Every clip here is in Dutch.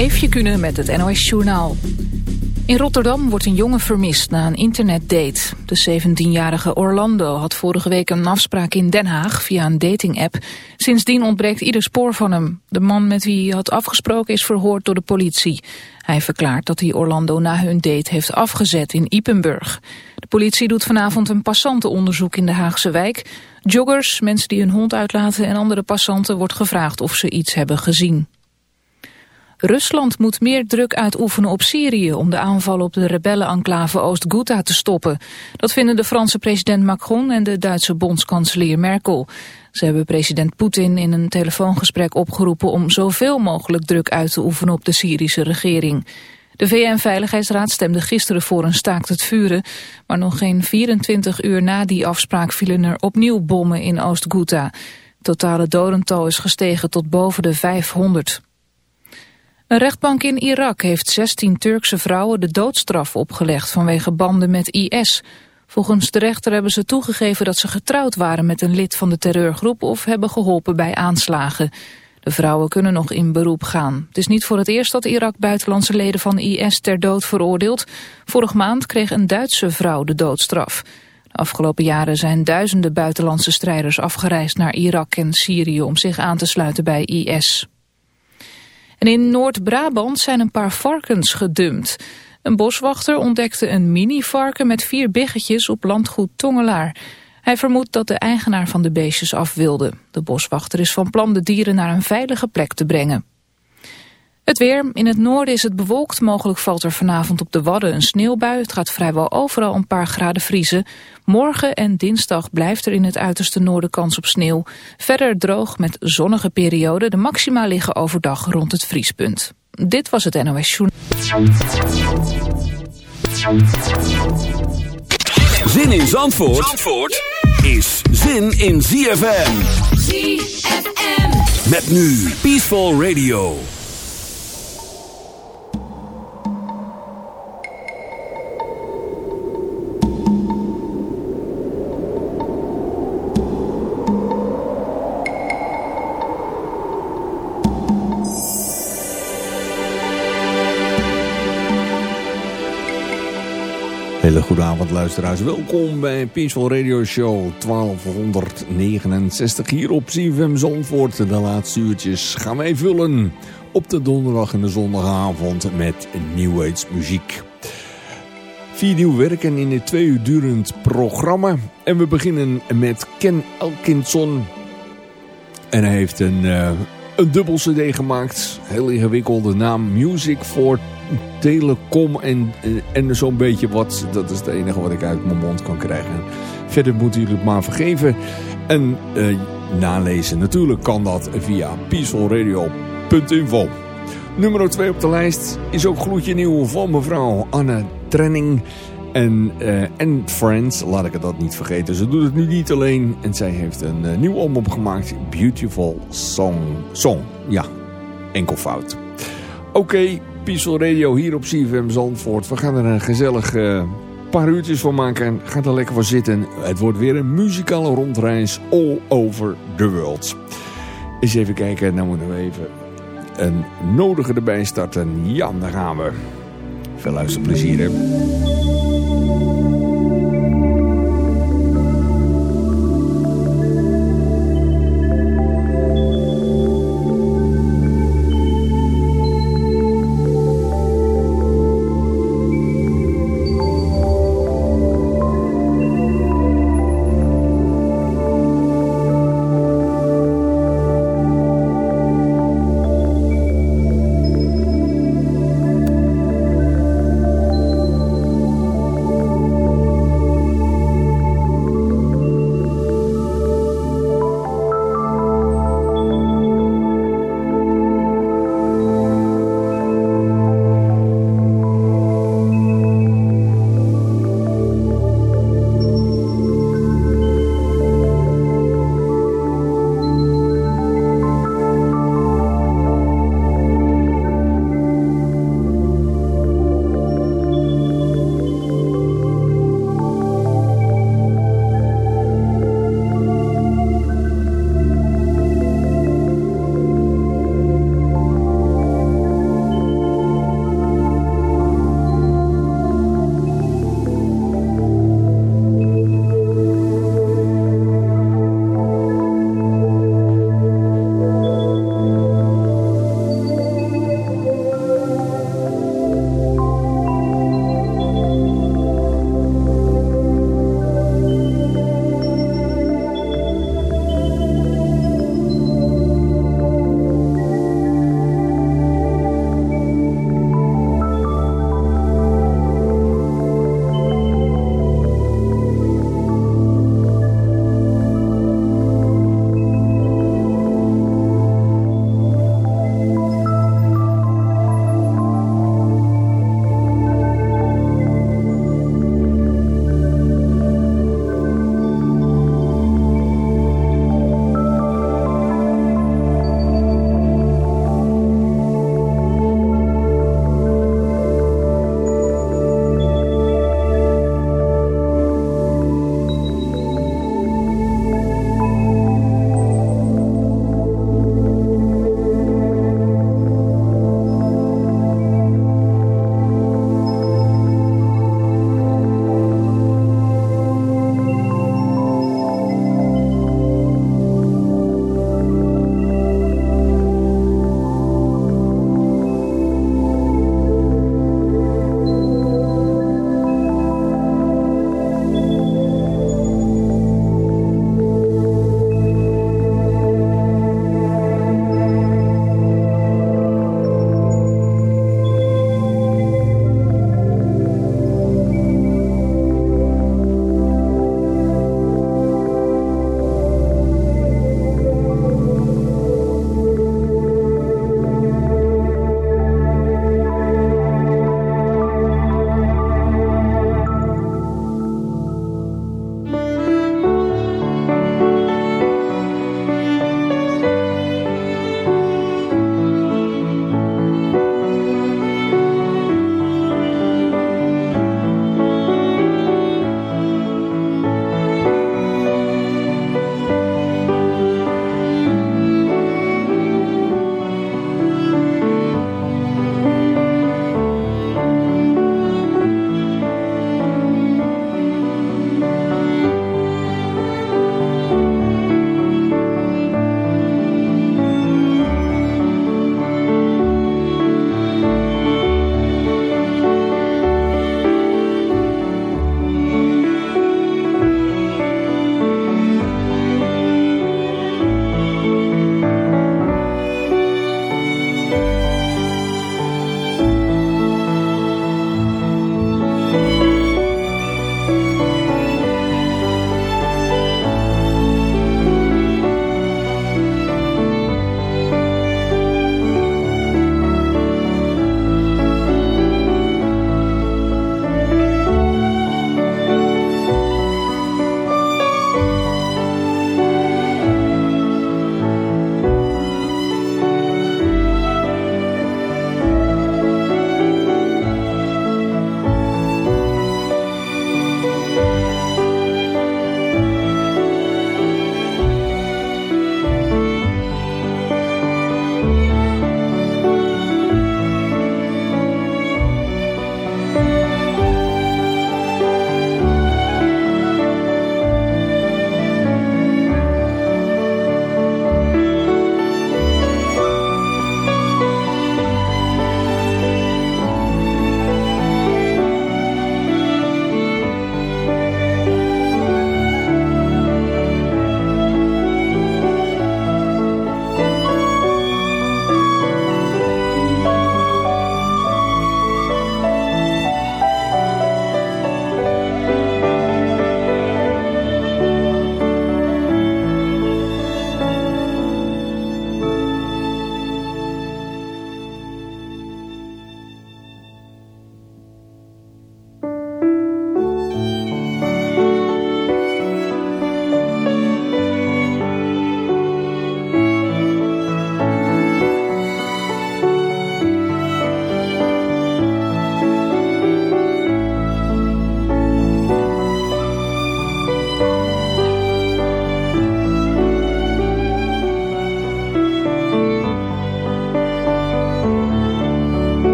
Eefje kunnen met het NOS Journaal. In Rotterdam wordt een jongen vermist na een internetdate. De 17-jarige Orlando had vorige week een afspraak in Den Haag via een datingapp. Sindsdien ontbreekt ieder spoor van hem. De man met wie hij had afgesproken is verhoord door de politie. Hij verklaart dat hij Orlando na hun date heeft afgezet in Ipenburg. De politie doet vanavond een passantenonderzoek in de Haagse wijk. Joggers, mensen die hun hond uitlaten en andere passanten wordt gevraagd of ze iets hebben gezien. Rusland moet meer druk uitoefenen op Syrië om de aanval op de rebellenenclave Oost-Ghouta te stoppen. Dat vinden de Franse president Macron en de Duitse bondskanselier Merkel. Ze hebben president Poetin in een telefoongesprek opgeroepen om zoveel mogelijk druk uit te oefenen op de Syrische regering. De VN-veiligheidsraad stemde gisteren voor een staakt het vuren, maar nog geen 24 uur na die afspraak vielen er opnieuw bommen in Oost-Ghouta. Totale dodental is gestegen tot boven de 500. Een rechtbank in Irak heeft 16 Turkse vrouwen de doodstraf opgelegd vanwege banden met IS. Volgens de rechter hebben ze toegegeven dat ze getrouwd waren met een lid van de terreurgroep of hebben geholpen bij aanslagen. De vrouwen kunnen nog in beroep gaan. Het is niet voor het eerst dat Irak buitenlandse leden van IS ter dood veroordeelt. Vorig maand kreeg een Duitse vrouw de doodstraf. De afgelopen jaren zijn duizenden buitenlandse strijders afgereisd naar Irak en Syrië om zich aan te sluiten bij IS. En in Noord-Brabant zijn een paar varkens gedumpt. Een boswachter ontdekte een mini-varken met vier biggetjes op landgoed Tongelaar. Hij vermoedt dat de eigenaar van de beestjes af wilde. De boswachter is van plan de dieren naar een veilige plek te brengen. Het weer. In het noorden is het bewolkt. Mogelijk valt er vanavond op de Wadden een sneeuwbui. Het gaat vrijwel overal een paar graden vriezen. Morgen en dinsdag blijft er in het uiterste noorden kans op sneeuw. Verder droog met zonnige perioden. De maxima liggen overdag rond het vriespunt. Dit was het NOS Journal. Zin in Zandvoort, Zandvoort is zin in ZFM. ZFM. Met nu Peaceful Radio. Hele goede avond luisteraars. Welkom bij Peaceful Radio Show 1269 hier op CFM Zandvoort. De laatste uurtjes gaan wij vullen op de donderdag en de zondagavond met New Age muziek. Vier nieuw werken in dit twee uur durend programma. En we beginnen met Ken Elkinson. En hij heeft een, uh, een dubbel cd gemaakt. Heel ingewikkelde naam. Music for telecom en, en zo'n beetje wat. Dat is het enige wat ik uit mijn mond kan krijgen. Verder moeten jullie het maar vergeven. En uh, nalezen natuurlijk kan dat via peacefulradio.info. Nummer 2 op de lijst is ook gloedje nieuw van mevrouw Anne Trenning. En, uh, en Friends, laat ik het dat niet vergeten. Ze doet het nu niet alleen. En zij heeft een uh, nieuw album gemaakt. Beautiful Song. Song, ja. Enkel fout. Oké, Peaceful Radio hier op CFM Zandvoort. We gaan er een gezellig uh, paar uurtjes van maken. Ga er lekker voor zitten. Het wordt weer een muzikale rondreis all over the world. Eens even kijken, dan moeten we even een nodige erbij starten. Ja, daar gaan we. Veel luisterplezier.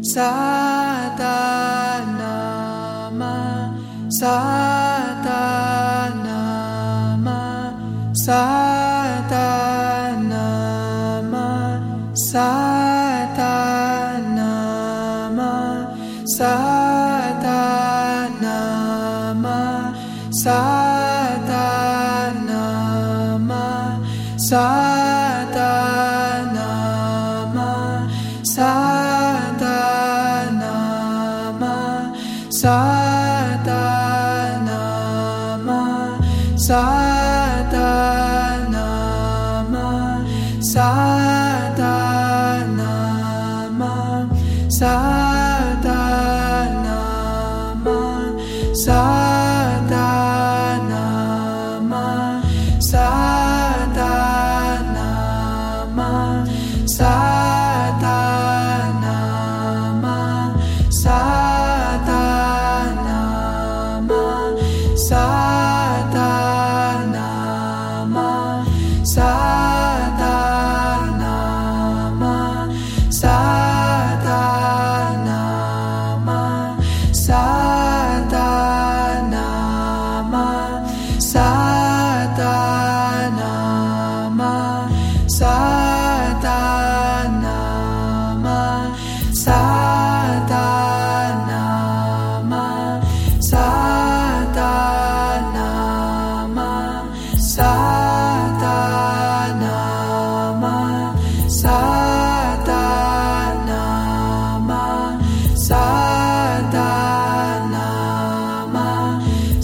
Satana, sa.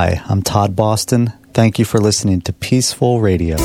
Hi, I'm Todd Boston. Thank you for listening to Peaceful Radio.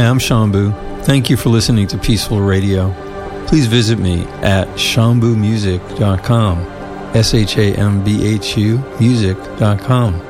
Hi, I'm Shambu. Thank you for listening to Peaceful Radio. Please visit me at shambumusic.com. S H A M B H U music.com.